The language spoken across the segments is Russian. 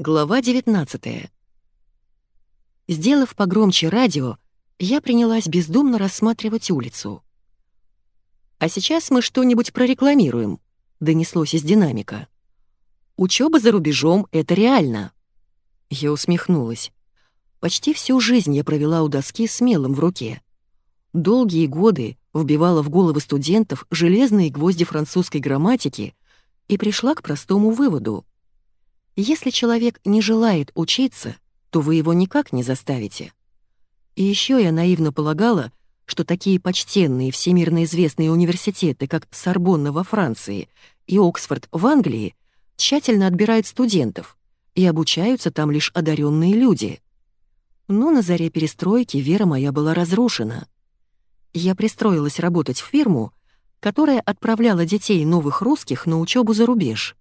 Глава 19 Сделав погромче радио, я принялась бездумно рассматривать улицу. «А сейчас мы что-нибудь прорекламируем», — донеслось из динамика. «Учёба за рубежом — это реально». Я усмехнулась. Почти всю жизнь я провела у доски с мелом в руке. Долгие годы вбивала в головы студентов железные гвозди французской грамматики и пришла к простому выводу — если человек не желает учиться, то вы его никак не заставите. И еще я наивно полагала, что такие почтенные всемирно известные университеты, как Сорбонна во Франции и Оксфорд в Англии, тщательно отбирают студентов, и обучаются там лишь одаренные люди. Но на заре перестройки вера моя была разрушена. Я пристроилась работать в фирму, которая отправляла детей новых русских на учебу за рубеж.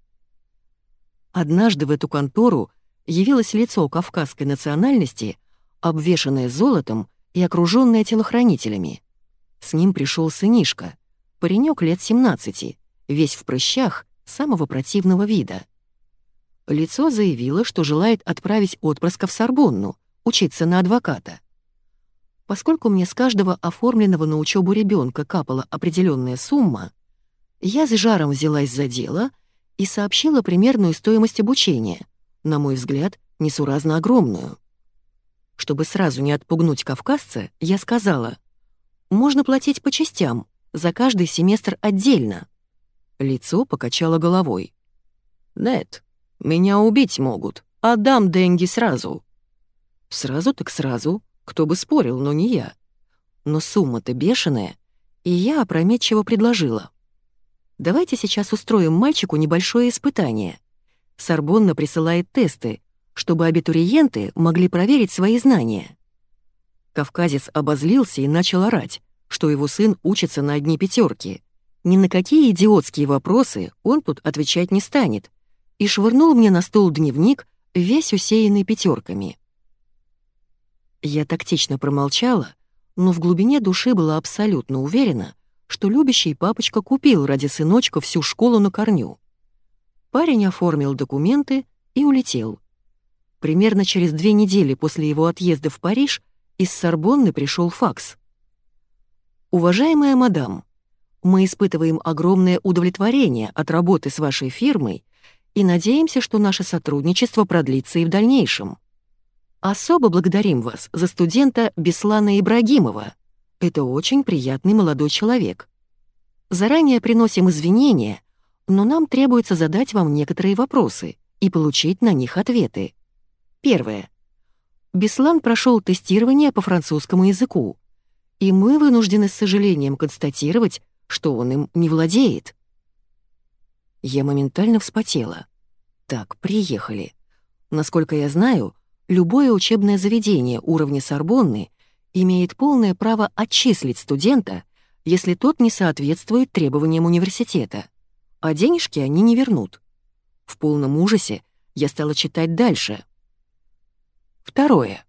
Однажды в эту контору явилось лицо кавказской национальности, обвешанное золотом и окружённое телохранителями. С ним пришёл сынишка, паренек лет 17, весь в прыщах, самого противного вида. Лицо заявило, что желает отправить отпрыска в Сорбонну, учиться на адвоката. Поскольку мне с каждого оформленного на учебу ребенка капала определенная сумма, я с жаром взялась за дело — и сообщила примерную стоимость обучения, на мой взгляд, несуразно огромную. Чтобы сразу не отпугнуть кавказца, я сказала, «Можно платить по частям, за каждый семестр отдельно». Лицо покачало головой. «Нет, меня убить могут, отдам деньги сразу». «Сразу так сразу, кто бы спорил, но не я. Но сумма-то бешеная, и я опрометчиво предложила. Давайте сейчас устроим мальчику небольшое испытание. Сорбонна присылает тесты, чтобы абитуриенты могли проверить свои знания. Кавказец обозлился и начал орать, что его сын учится на одни пятерки. Ни на какие идиотские вопросы он тут отвечать не станет, и швырнул мне на стол дневник, весь усеянный пятерками. Я тактично промолчала, но в глубине души была абсолютно уверена, что любящий папочка купил ради сыночка всю школу на корню. Парень оформил документы и улетел. Примерно через две недели после его отъезда в Париж из Сорбонны пришел факс. «Уважаемая мадам, мы испытываем огромное удовлетворение от работы с вашей фирмой и надеемся, что наше сотрудничество продлится и в дальнейшем. Особо благодарим вас за студента Беслана Ибрагимова, это очень приятный молодой человек. Заранее приносим извинения, но нам требуется задать вам некоторые вопросы и получить на них ответы. Первое. Беслан прошел тестирование по французскому языку, и мы вынуждены с сожалением констатировать, что он им не владеет. Я моментально вспотела. Так, приехали. Насколько я знаю, любое учебное заведение уровня Сорбонны имеет полное право отчислить студента, если тот не соответствует требованиям университета, а денежки они не вернут. В полном ужасе я стала читать дальше. Второе.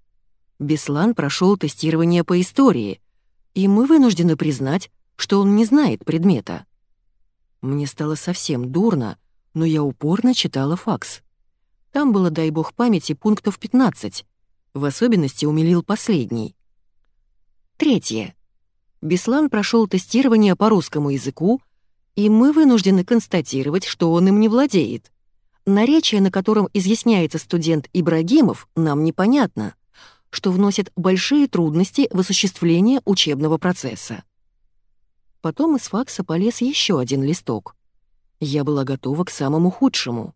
Беслан прошел тестирование по истории, и мы вынуждены признать, что он не знает предмета. Мне стало совсем дурно, но я упорно читала факс. Там было, дай бог памяти, пунктов 15. В особенности умилил последний. Третье. Беслан прошел тестирование по русскому языку, и мы вынуждены констатировать, что он им не владеет. Наречие, на котором изъясняется студент Ибрагимов, нам непонятно, что вносит большие трудности в осуществление учебного процесса. Потом из факса полез еще один листок. Я была готова к самому худшему.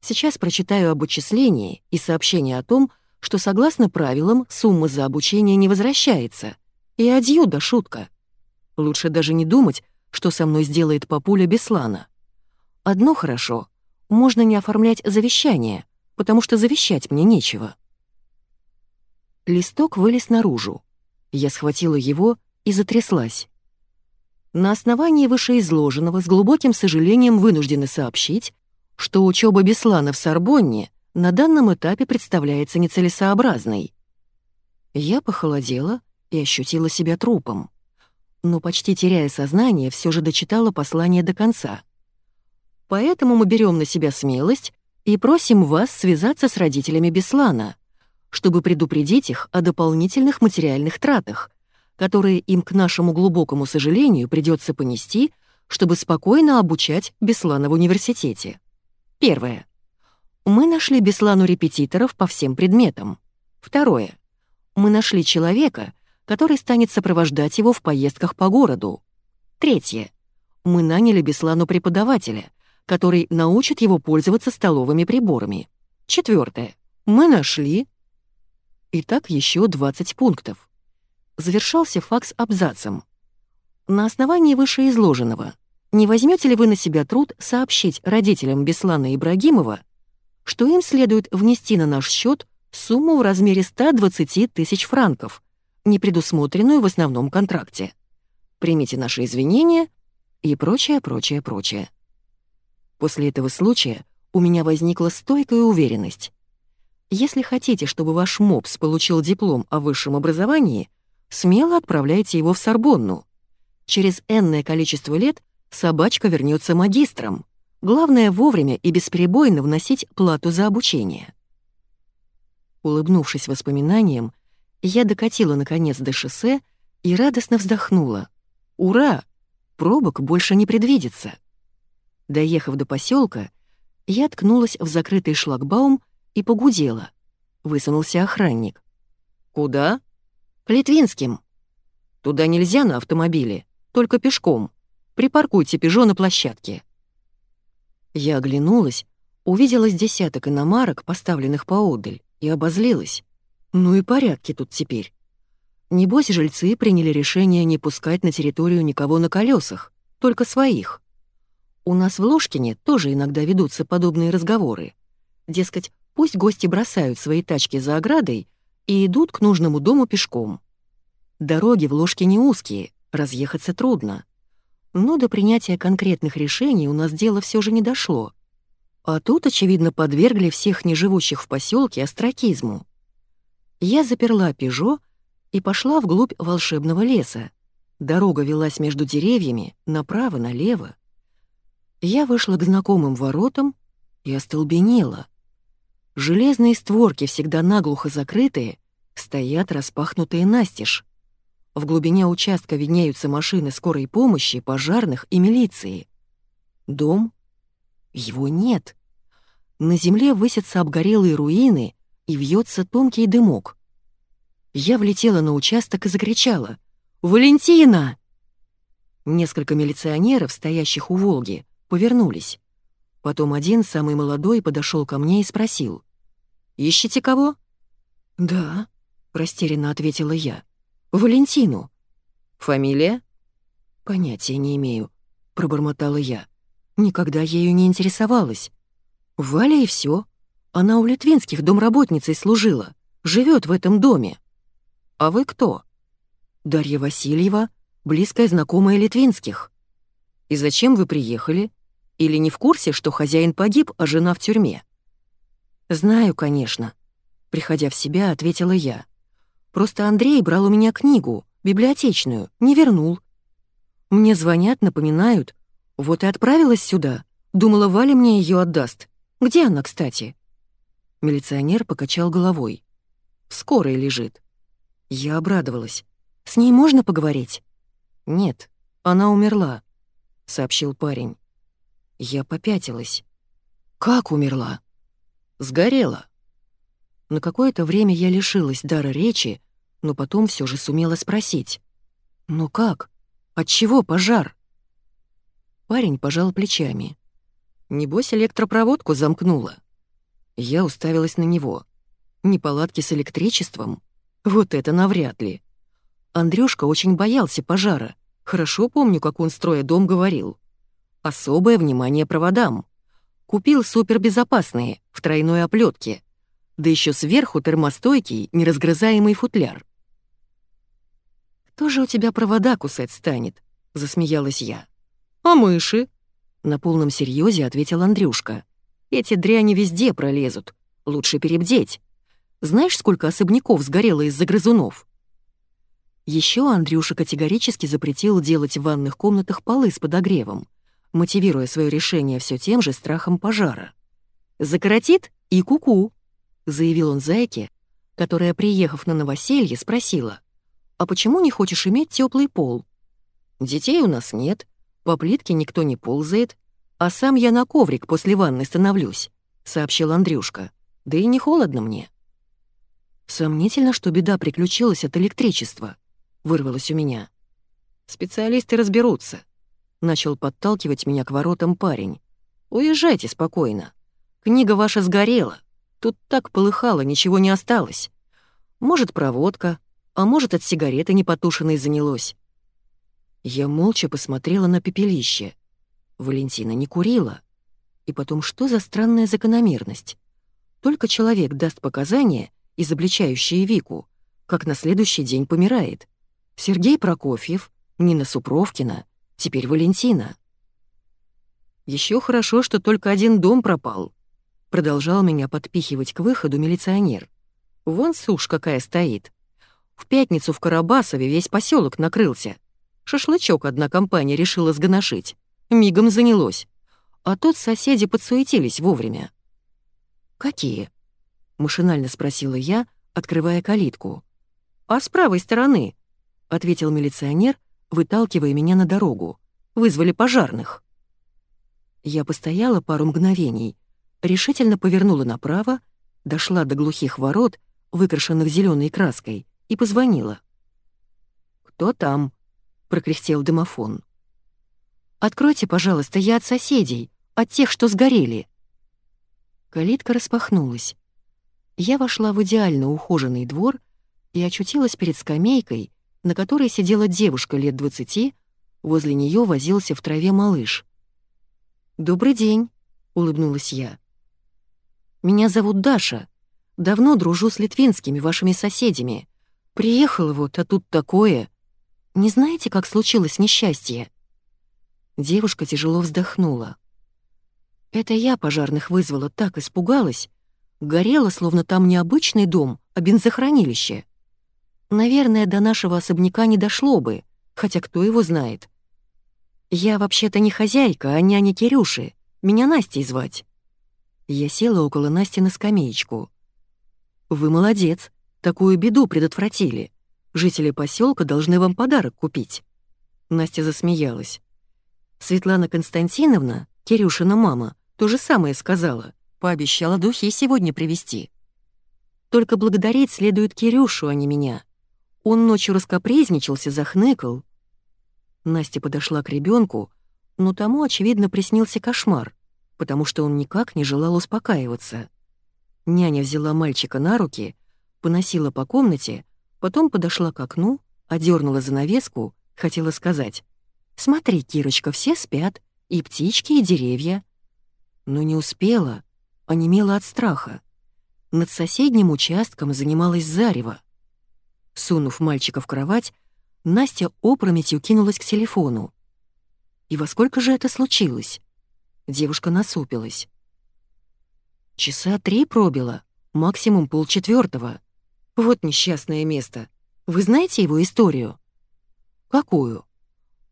Сейчас прочитаю об отчислении и сообщение о том, что согласно правилам сумма за обучение не возвращается, и адью да шутка. Лучше даже не думать, что со мной сделает папуля Беслана. Одно хорошо, можно не оформлять завещание, потому что завещать мне нечего. Листок вылез наружу. Я схватила его и затряслась. На основании вышеизложенного с глубоким сожалением вынуждены сообщить, что учеба Беслана в Сорбонне на данном этапе представляется нецелесообразной. Я похолодела и ощутила себя трупом. Но почти теряя сознание, все же дочитала послание до конца. Поэтому мы берем на себя смелость и просим вас связаться с родителями Беслана, чтобы предупредить их о дополнительных материальных тратах, которые им, к нашему глубокому сожалению, придется понести, чтобы спокойно обучать Беслана в университете. Первое. Мы нашли Беслану репетиторов по всем предметам. Второе. Мы нашли человека, который станет сопровождать его в поездках по городу. Третье. Мы наняли Беслану преподавателя, который научит его пользоваться столовыми приборами. Четвертое. Мы нашли... Итак, еще 20 пунктов. Завершался факс абзацем. На основании вышеизложенного, не возьмете ли вы на себя труд сообщить родителям Беслана Ибрагимова, что им следует внести на наш счет сумму в размере 120 тысяч франков, не предусмотренную в основном контракте. Примите наши извинения и прочее, прочее, прочее. После этого случая у меня возникла стойкая уверенность. Если хотите, чтобы ваш МОПС получил диплом о высшем образовании, смело отправляйте его в Сорбонну. Через энное количество лет собачка вернется магистром. Главное вовремя и бесперебойно вносить плату за обучение. Улыбнувшись воспоминаниям, я докатила наконец до шоссе и радостно вздохнула. «Ура! Пробок больше не предвидится!» Доехав до поселка, я ткнулась в закрытый шлагбаум и погудела. Высунулся охранник. «Куда?» «К Литвинским». «Туда нельзя на автомобиле, только пешком. Припаркуйте «Пежо» на площадке». Я оглянулась, увидела с десяток иномарок, поставленных поодаль, и обозлилась. Ну и порядки тут теперь. Небось, жильцы приняли решение не пускать на территорию никого на колесах, только своих. У нас в Ложкине тоже иногда ведутся подобные разговоры. Дескать, пусть гости бросают свои тачки за оградой и идут к нужному дому пешком. Дороги в Ложкине узкие, разъехаться трудно. Но до принятия конкретных решений у нас дело все же не дошло. А тут, очевидно, подвергли всех неживущих в поселке остракизму. Я заперла «Пежо» и пошла вглубь волшебного леса. Дорога велась между деревьями, направо-налево. Я вышла к знакомым воротам и остолбенела. Железные створки, всегда наглухо закрытые, стоят распахнутые настежь. В глубине участка виднеются машины скорой помощи, пожарных и милиции. Дом? Его нет. На земле высятся обгорелые руины и вьется тонкий дымок. Я влетела на участок и закричала «Валентина!». Несколько милиционеров, стоящих у «Волги», повернулись. Потом один, самый молодой, подошел ко мне и спросил. «Ищете кого?» «Да», — растерянно ответила я. «Валентину». «Фамилия?» «Понятия не имею», — пробормотала я. «Никогда ею не интересовалась. Валя и все. Она у Литвинских домработницей служила. Живет в этом доме». «А вы кто?» «Дарья Васильева, близкая знакомая Литвинских». «И зачем вы приехали?» Или не в курсе, что хозяин погиб, а жена в тюрьме?» «Знаю, конечно», — приходя в себя, ответила я. «Просто Андрей брал у меня книгу, библиотечную, не вернул. Мне звонят, напоминают. Вот и отправилась сюда. Думала, Валя мне ее отдаст. Где она, кстати?» Милиционер покачал головой. «В скорой лежит». Я обрадовалась. «С ней можно поговорить?» «Нет, она умерла», — сообщил парень. Я попятилась. Как умерла? Сгорела. На какое-то время я лишилась дара речи, но потом все же сумела спросить. «Ну как? Отчего пожар?» Парень пожал плечами. Небось, электропроводку замкнула. Я уставилась на него. Неполадки с электричеством? Вот это навряд ли. Андрюшка очень боялся пожара. Хорошо помню, как он, строя дом, говорил. Особое внимание проводам. Купил супербезопасные, в тройной оплетке. Да еще сверху термостойкий, неразгрызаемый футляр. «Кто же у тебя провода кусать станет?» — засмеялась я. «А мыши?» — на полном серьезе ответил Андрюшка. «Эти дряни везде пролезут. Лучше перебдеть. Знаешь, сколько особняков сгорело из-за грызунов?» Еще Андрюша категорически запретил делать в ванных комнатах полы с подогревом мотивируя свое решение все тем же страхом пожара. Закоротит и куку, -ку, заявил он зайке, которая, приехав на новоселье, спросила, «А почему не хочешь иметь теплый пол?» «Детей у нас нет, по плитке никто не ползает, а сам я на коврик после ванны становлюсь», — сообщил Андрюшка. «Да и не холодно мне». «Сомнительно, что беда приключилась от электричества», — вырвалось у меня. «Специалисты разберутся», — начал подталкивать меня к воротам парень. «Уезжайте спокойно. Книга ваша сгорела. Тут так полыхало, ничего не осталось. Может, проводка, а может, от сигареты непотушенной занялось». Я молча посмотрела на пепелище. Валентина не курила. И потом, что за странная закономерность? Только человек даст показания, изобличающие Вику, как на следующий день помирает. Сергей Прокофьев, Нина Супровкина, теперь Валентина. Еще хорошо, что только один дом пропал. Продолжал меня подпихивать к выходу милиционер. Вон сушь какая стоит. В пятницу в Карабасове весь поселок накрылся. Шашлычок одна компания решила сгоношить. Мигом занялось. А тут соседи подсуетились вовремя. «Какие?» — машинально спросила я, открывая калитку. «А с правой стороны», — ответил милиционер, выталкивая меня на дорогу. «Вызвали пожарных». Я постояла пару мгновений, решительно повернула направо, дошла до глухих ворот, выкрашенных зеленой краской, и позвонила. «Кто там?» — прокряхтел домофон. «Откройте, пожалуйста, я от соседей, от тех, что сгорели». Калитка распахнулась. Я вошла в идеально ухоженный двор и очутилась перед скамейкой, на которой сидела девушка лет двадцати, возле нее возился в траве малыш. «Добрый день», — улыбнулась я. «Меня зовут Даша. Давно дружу с литвинскими вашими соседями. Приехала вот, а тут такое. Не знаете, как случилось несчастье?» Девушка тяжело вздохнула. «Это я пожарных вызвала, так испугалась. Горело, словно там не обычный дом, а бензохранилище. Наверное, до нашего особняка не дошло бы, хотя кто его знает. Я вообще-то не хозяйка, а няня Кирюши. Меня Настей звать». Я села около Насти на скамеечку. «Вы молодец, такую беду предотвратили. Жители поселка должны вам подарок купить». Настя засмеялась. Светлана Константиновна, Кирюшина мама, то же самое сказала. Пообещала духи сегодня привезти. Только благодарить следует Кирюшу, а не меня. Он ночью раскопрезничался, захныкал. Настя подошла к ребенку, но тому, очевидно, приснился кошмар, потому что он никак не желал успокаиваться. Няня взяла мальчика на руки, поносила по комнате, потом подошла к окну, одернула занавеску, хотела сказать «Смотри, Кирочка, все спят, и птички, и деревья». Но не успела, онемела от страха. Над соседним участком занималась зарево. Сунув мальчика в кровать, Настя опрометью кинулась к телефону. И во сколько же это случилось? Девушка насупилась. Часа три пробила, максимум полчетвертого. Вот несчастное место. Вы знаете его историю? Какую?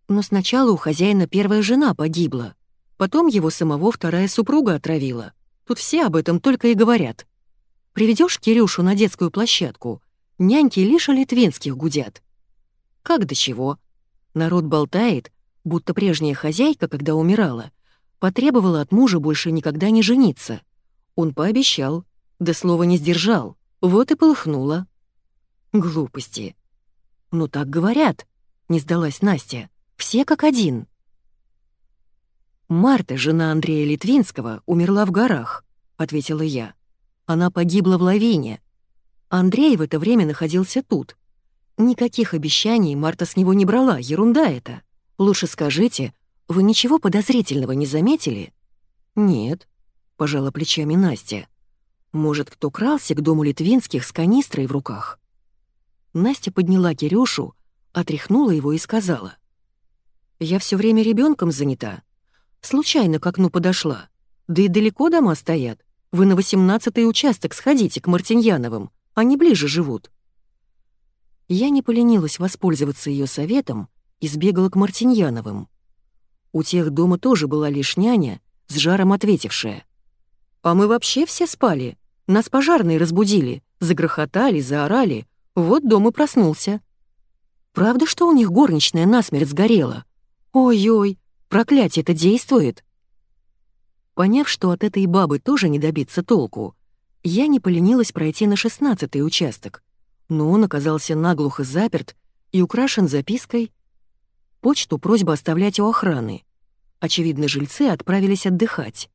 Но сначала у хозяина первая жена погибла. Потом его самого вторая супруга отравила. Тут все об этом только и говорят. Приведешь Кирюшу на детскую площадку, няньки лишь о литвинских гудят. Как до чего? Народ болтает, будто прежняя хозяйка, когда умирала, потребовала от мужа больше никогда не жениться. Он пообещал, да слова не сдержал, вот и полыхнуло. Глупости. «Ну так говорят», — не сдалась Настя. Все как один. «Марта, жена Андрея Литвинского, умерла в горах», — ответила я. «Она погибла в лавине. Андрей в это время находился тут. Никаких обещаний Марта с него не брала, ерунда это. Лучше скажите, вы ничего подозрительного не заметили?» «Нет», — пожала плечами Настя. «Может, кто крался к дому Литвинских с канистрой в руках?» Настя подняла Кирюшу, отряхнула его и сказала — я все время ребенком занята. Случайно к окну подошла. Да и далеко дома стоят. Вы на восемнадцатый участок сходите к Мартиньяновым, они ближе живут». Я не поленилась воспользоваться ее советом и сбегала к Мартиньяновым. У тех дома тоже была лишь няня, с жаром ответившая. А мы вообще все спали. Нас пожарные разбудили, загрохотали, заорали. Вот дом и проснулся. Правда, что у них горничная насмерть сгорела? Ой-ой, проклятие это действует. Поняв, что от этой бабы тоже не добиться толку, я не поленилась пройти на шестнадцатый участок, но он оказался наглухо заперт и украшен запиской «Почту просьба оставлять у охраны». Очевидно, жильцы отправились отдыхать.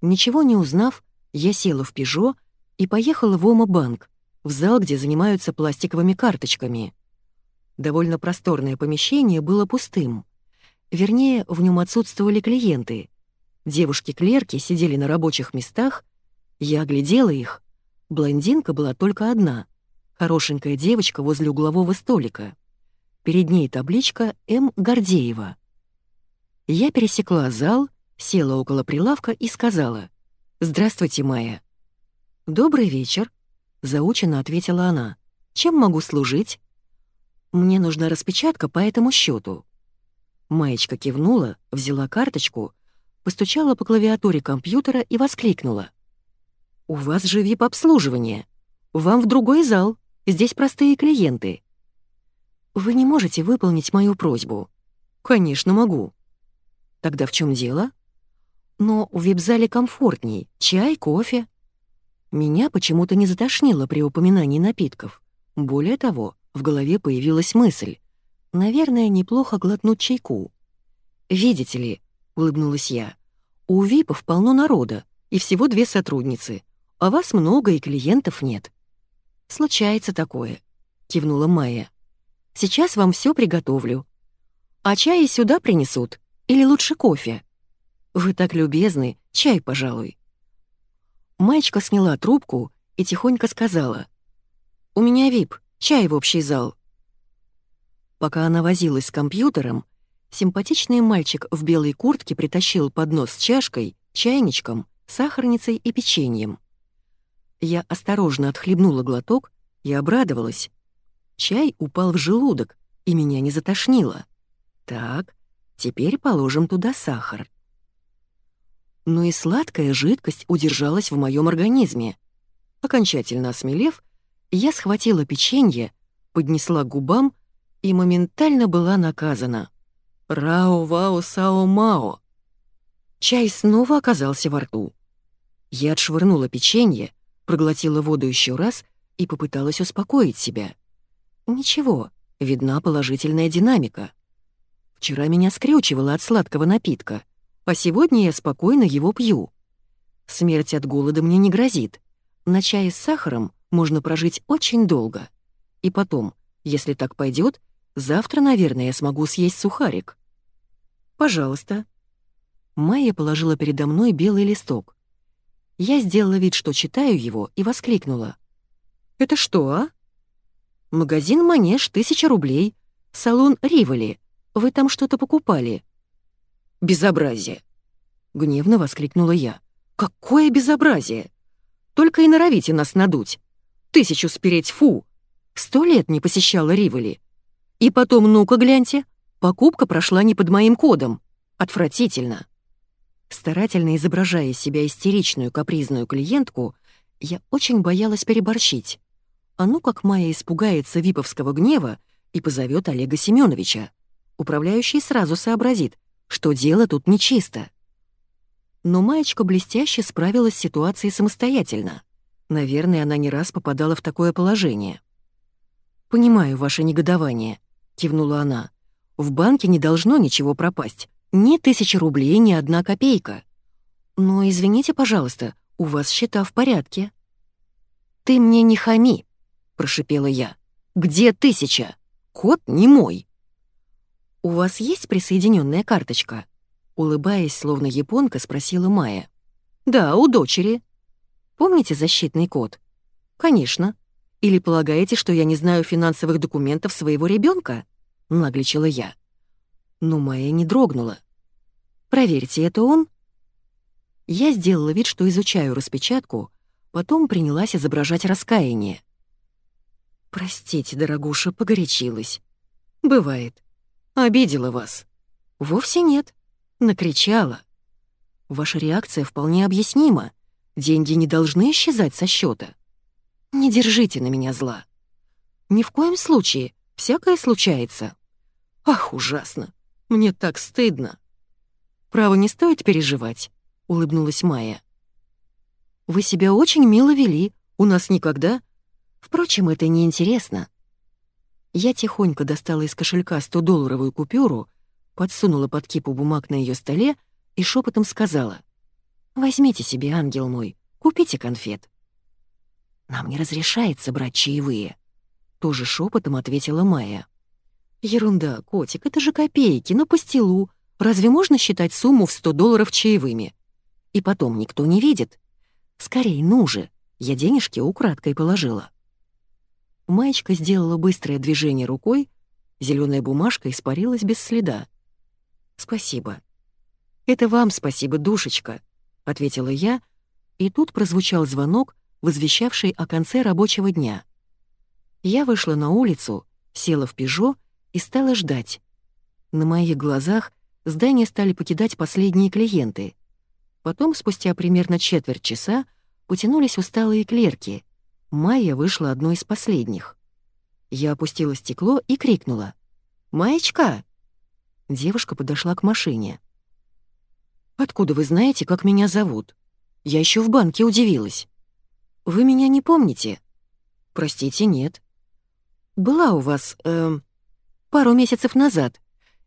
Ничего не узнав, я села в «Пежо» и поехала в Ома-банк, в зал, где занимаются пластиковыми карточками. Довольно просторное помещение было пустым. Вернее, в нем отсутствовали клиенты. Девушки-клерки сидели на рабочих местах, я оглядела их. Блондинка была только одна. Хорошенькая девочка возле углового столика. Перед ней табличка «М. Гордеева». Я пересекла зал, села около прилавка и сказала «Здравствуйте, Майя». «Добрый вечер», — заученно ответила она. «Чем могу служить?» «Мне нужна распечатка по этому счету. Маечка кивнула, взяла карточку, постучала по клавиатуре компьютера и воскликнула. «У вас же вип-обслуживание. Вам в другой зал. Здесь простые клиенты». «Вы не можете выполнить мою просьбу?» «Конечно могу». «Тогда в чем дело?» «Но в вип-зале комфортней. Чай, кофе». Меня почему-то не затошнило при упоминании напитков. Более того, в голове появилась мысль. Наверное, неплохо глотнуть чайку. «Видите ли», — улыбнулась я, — «у ВИПов полно народа, и всего две сотрудницы а вас много и клиентов нет». «Случается такое», — кивнула Майя. «Сейчас вам все приготовлю. А чай сюда принесут? Или лучше кофе?» «Вы так любезны, чай, пожалуй». Маечка сняла трубку и тихонько сказала. «У меня вип, чай в общий зал». Пока она возилась с компьютером, симпатичный мальчик в белой куртке притащил поднос с чашкой, чайничком, сахарницей и печеньем. Я осторожно отхлебнула глоток и обрадовалась. Чай упал в желудок, и меня не затошнило. Так, теперь положим туда сахар. Но и сладкая жидкость удержалась в моем организме. Окончательно осмелев, я схватила печенье, поднесла к губам и моментально была наказана. «Рао-вао-сао-мао!» Чай снова оказался во рту. Я отшвырнула печенье, проглотила воду еще раз и попыталась успокоить себя. Ничего, видна положительная динамика. Вчера меня скрючивало от сладкого напитка, а сегодня я спокойно его пью. Смерть от голода мне не грозит. На чае с сахаром можно прожить очень долго. И потом, если так пойдет, завтра, наверное, я смогу съесть сухарик. Пожалуйста. Майя положила передо мной белый листок. Я сделала вид, что читаю его, и воскликнула. «Это что, а?» «Магазин «Манеж», тысяча рублей. Салон «Риволи». Вы там что-то покупали?» «Безобразие!» — гневно воскликнула я. «Какое безобразие! Только и норовите нас надуть. Тысячу спереть, фу! Сто лет не посещала Риволи. И потом, ну-ка, гляньте, покупка прошла не под моим кодом. Отвратительно!» Старательно изображая из себя истеричную капризную клиентку, я очень боялась переборщить. А ну как Майя испугается виповского гнева и позовет Олега Семеновича. Управляющий сразу сообразит, что дело тут нечисто. Но Маечка блестяще справилась с ситуацией самостоятельно. Наверное, она не раз попадала в такое положение. «Понимаю ваше негодование», — кивнула она. «В банке не должно ничего пропасть. Ни тысячи рублей, ни одна копейка. Но извините, пожалуйста, у вас счета в порядке». «Ты мне не хами», — прошипела я. «Где тысяча? Код не мой». «У вас есть присоединенная карточка?» Улыбаясь, словно японка, спросила Майя. «Да, у дочери». «Помните защитный код?» «Конечно. Или полагаете, что я не знаю финансовых документов своего ребенка? нагличила я но Майя не дрогнула. «Проверьте, это он?» Я сделала вид, что изучаю распечатку, потом принялась изображать раскаяние. «Простите, дорогуша, погорячилась. Бывает. Обидела вас. Вовсе нет. Накричала. Ваша реакция вполне объяснима. Деньги не должны исчезать со счета. Не держите на меня зла. Ни в коем случае, всякое случается. Ах, ужасно. Мне так стыдно. Право не стоит переживать, улыбнулась Майя. Вы себя очень мило вели, у нас никогда. Впрочем, это не интересно. Я тихонько достала из кошелька 100-долларовую купюру, подсунула под кипу бумаг на ее столе и шепотом сказала. «Возьмите себе, ангел мой, купите конфет». «Нам не разрешается брать чаевые», — тоже шепотом ответила Майя. «Ерунда, котик, это же копейки, на пастилу. Разве можно считать сумму в 100 долларов чаевыми? И потом никто не видит. Скорей, ну же, я денежки украдкой положила». Маечка сделала быстрое движение рукой, зеленая бумажка испарилась без следа. «Спасибо», «Это вам спасибо, душечка», — ответила я, и тут прозвучал звонок, возвещавший о конце рабочего дня. Я вышла на улицу, села в «Пежо» и стала ждать. На моих глазах здание стали покидать последние клиенты. Потом, спустя примерно четверть часа, потянулись усталые клерки. Майя вышла одной из последних. Я опустила стекло и крикнула. «Маечка!» Девушка подошла к машине. «Откуда вы знаете, как меня зовут? Я еще в банке удивилась. Вы меня не помните?» «Простите, нет». «Была у вас, э, пару месяцев назад,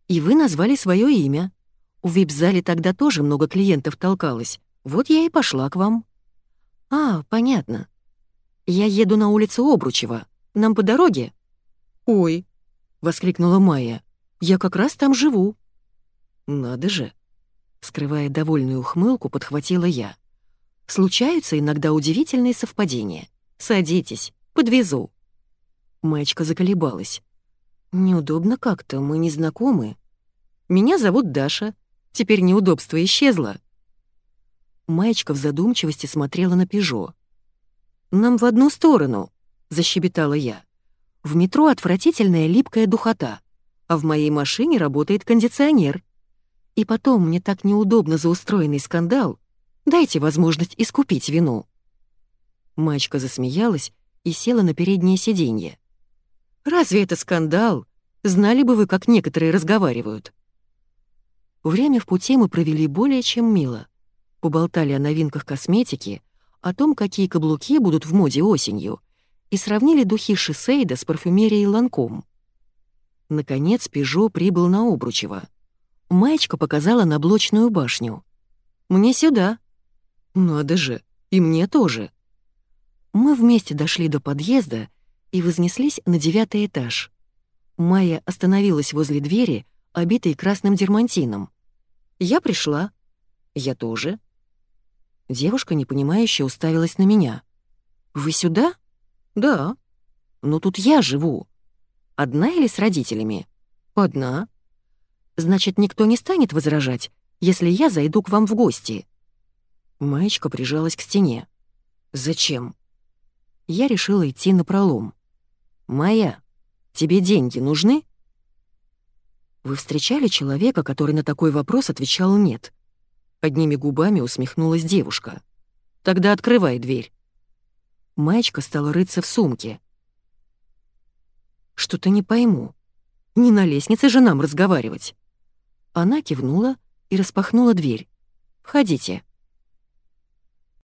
и вы назвали свое имя. В вип-зале тогда тоже много клиентов толкалось, вот я и пошла к вам». «А, понятно. Я еду на улицу Обручева. Нам по дороге?» «Ой», — воскликнула Майя, — «я как раз там живу». «Надо же», Скрывая довольную ухмылку, подхватила я. «Случаются иногда удивительные совпадения. Садитесь, подвезу». Маечка заколебалась. «Неудобно как-то, мы не знакомы. Меня зовут Даша. Теперь неудобство исчезло». Маечка в задумчивости смотрела на «Пежо». «Нам в одну сторону», — защебетала я. «В метро отвратительная липкая духота, а в моей машине работает кондиционер». И потом мне так неудобно за устроенный скандал. Дайте возможность искупить вину». Мачка засмеялась и села на переднее сиденье. «Разве это скандал? Знали бы вы, как некоторые разговаривают». Время в пути мы провели более чем мило. Поболтали о новинках косметики, о том, какие каблуки будут в моде осенью, и сравнили духи Шисейда с парфюмерией Ланком. Наконец Пежо прибыл на Обручево. Маечка показала на блочную башню. «Мне сюда». «Надо же, и мне тоже». Мы вместе дошли до подъезда и вознеслись на девятый этаж. Майя остановилась возле двери, обитой красным дермантином. «Я пришла». «Я тоже». Девушка, непонимающе, уставилась на меня. «Вы сюда?» «Да». «Но тут я живу». «Одна или с родителями?» «Одна». Значит, никто не станет возражать, если я зайду к вам в гости». Маечка прижалась к стене. «Зачем?» Я решила идти на пролом. «Майя, тебе деньги нужны?» «Вы встречали человека, который на такой вопрос отвечал «нет»?» Одними губами усмехнулась девушка. «Тогда открывай дверь». Маечка стала рыться в сумке. «Что-то не пойму. Не на лестнице же нам разговаривать». Она кивнула и распахнула дверь. «Входите».